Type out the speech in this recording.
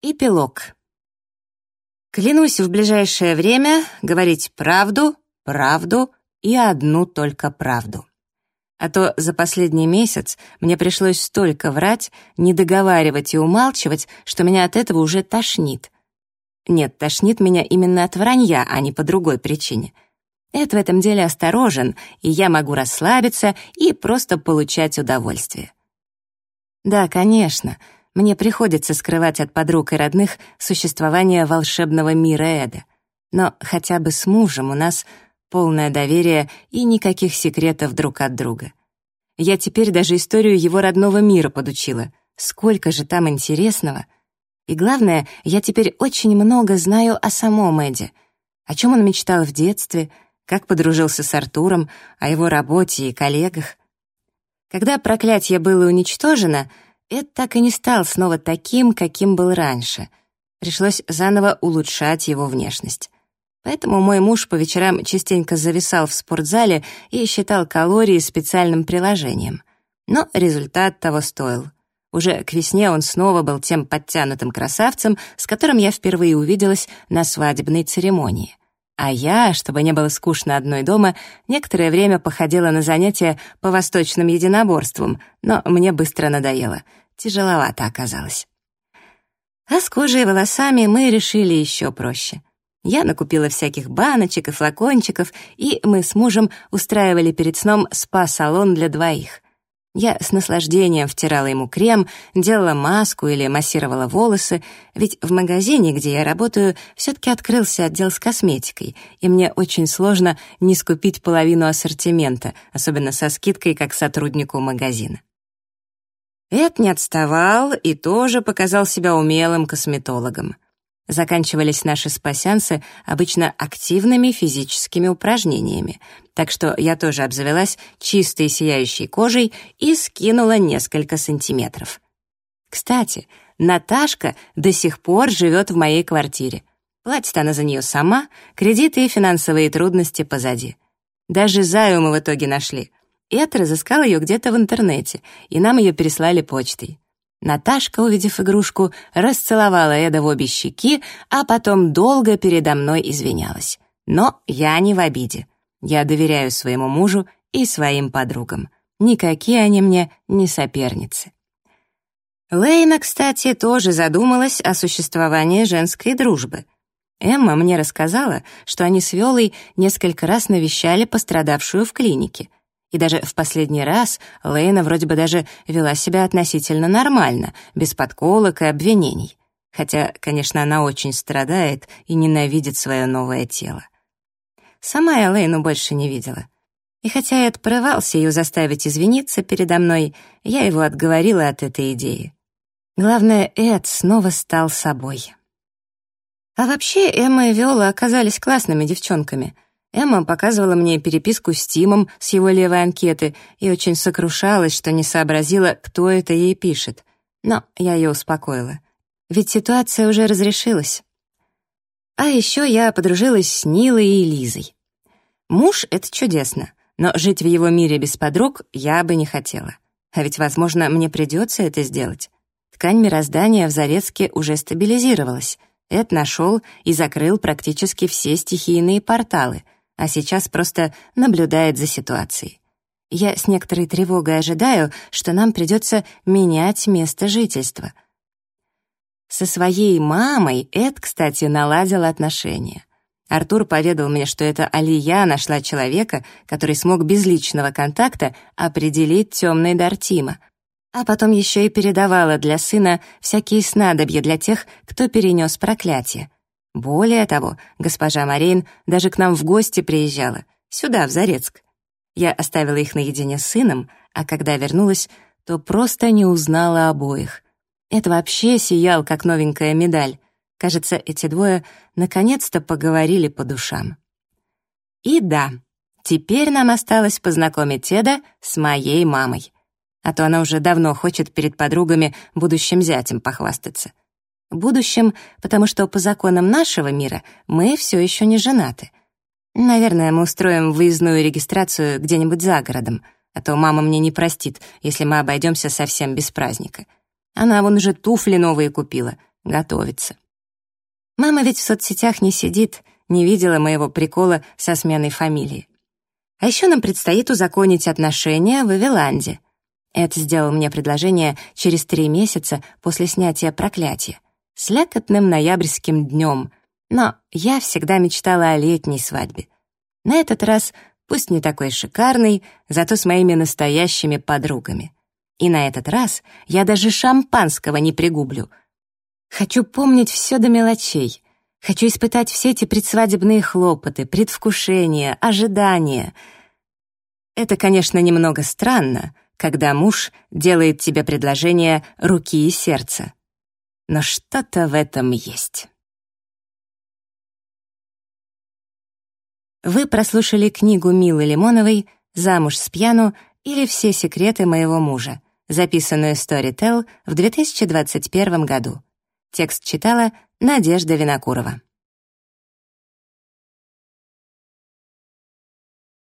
Эпилог. Клянусь в ближайшее время говорить правду, правду и одну только правду. А то за последний месяц мне пришлось столько врать, не договаривать и умалчивать, что меня от этого уже тошнит. Нет, тошнит меня именно от вранья, а не по другой причине. Эд в этом деле осторожен, и я могу расслабиться и просто получать удовольствие. Да, конечно, — мне приходится скрывать от подруг и родных существование волшебного мира Эда. Но хотя бы с мужем у нас полное доверие и никаких секретов друг от друга. Я теперь даже историю его родного мира подучила. Сколько же там интересного. И главное, я теперь очень много знаю о самом Эде. О чем он мечтал в детстве, как подружился с Артуром, о его работе и коллегах. Когда проклятие было уничтожено — Эд так и не стал снова таким, каким был раньше. Пришлось заново улучшать его внешность. Поэтому мой муж по вечерам частенько зависал в спортзале и считал калории специальным приложением. Но результат того стоил. Уже к весне он снова был тем подтянутым красавцем, с которым я впервые увиделась на свадебной церемонии. А я, чтобы не было скучно одной дома, некоторое время походила на занятия по восточным единоборствам, но мне быстро надоело. Тяжеловато оказалось. А с кожей и волосами мы решили еще проще. Я накупила всяких баночек и флакончиков, и мы с мужем устраивали перед сном спа-салон для двоих. Я с наслаждением втирала ему крем, делала маску или массировала волосы, ведь в магазине, где я работаю, все-таки открылся отдел с косметикой, и мне очень сложно не скупить половину ассортимента, особенно со скидкой как сотруднику магазина. Эд не отставал и тоже показал себя умелым косметологом. Заканчивались наши спасянцы обычно активными физическими упражнениями, так что я тоже обзавелась чистой сияющей кожей и скинула несколько сантиметров. Кстати, Наташка до сих пор живет в моей квартире. Платит она за нее сама, кредиты и финансовые трудности позади. Даже Заю мы в итоге нашли. Эд разыскал ее где-то в интернете, и нам ее переслали почтой. Наташка, увидев игрушку, расцеловала Эда в обе щеки, а потом долго передо мной извинялась. Но я не в обиде. Я доверяю своему мужу и своим подругам. Никакие они мне не соперницы. Лейна, кстати, тоже задумалась о существовании женской дружбы. Эмма мне рассказала, что они с Вёлой несколько раз навещали пострадавшую в клинике — и даже в последний раз Лейна вроде бы даже вела себя относительно нормально, без подколок и обвинений. Хотя, конечно, она очень страдает и ненавидит свое новое тело. Сама я Лейну больше не видела. И хотя Эд порывался ее заставить извиниться передо мной, я его отговорила от этой идеи. Главное, Эд снова стал собой. А вообще, Эмма и Виола оказались классными девчонками — Эмма показывала мне переписку с Тимом с его левой анкеты и очень сокрушалась, что не сообразила, кто это ей пишет. Но я ее успокоила. Ведь ситуация уже разрешилась. А еще я подружилась с Нилой и Лизой. Муж — это чудесно, но жить в его мире без подруг я бы не хотела. А ведь, возможно, мне придется это сделать. Ткань мироздания в Зарецке уже стабилизировалась. Эд нашел и закрыл практически все стихийные порталы — а сейчас просто наблюдает за ситуацией. Я с некоторой тревогой ожидаю, что нам придется менять место жительства. Со своей мамой Эд, кстати, наладил отношения. Артур поведал мне, что это Алия нашла человека, который смог без личного контакта определить темный дар Тима, а потом еще и передавала для сына всякие снадобья для тех, кто перенес проклятие. Более того, госпожа Марин даже к нам в гости приезжала, сюда, в Зарецк. Я оставила их наедине с сыном, а когда вернулась, то просто не узнала обоих. Это вообще сиял, как новенькая медаль. Кажется, эти двое наконец-то поговорили по душам. И да, теперь нам осталось познакомить Теда с моей мамой. А то она уже давно хочет перед подругами будущим зятем похвастаться. Будущем, потому что по законам нашего мира мы все еще не женаты. Наверное, мы устроим выездную регистрацию где-нибудь за городом, а то мама мне не простит, если мы обойдемся совсем без праздника. Она вон уже туфли новые купила. готовится. Мама ведь в соцсетях не сидит, не видела моего прикола со сменой фамилии. А еще нам предстоит узаконить отношения в Эвеланде. Эд сделал мне предложение через три месяца после снятия проклятия, с лякотным ноябрьским днем, но я всегда мечтала о летней свадьбе. На этот раз пусть не такой шикарный, зато с моими настоящими подругами. И на этот раз я даже шампанского не пригублю. Хочу помнить все до мелочей. Хочу испытать все эти предсвадебные хлопоты, предвкушения, ожидания. Это, конечно, немного странно, когда муж делает тебе предложение руки и сердца. Но что-то в этом есть. Вы прослушали книгу Милы Лимоновой «Замуж с пьяну» или «Все секреты моего мужа», записанную Storytel в 2021 году. Текст читала Надежда Винокурова.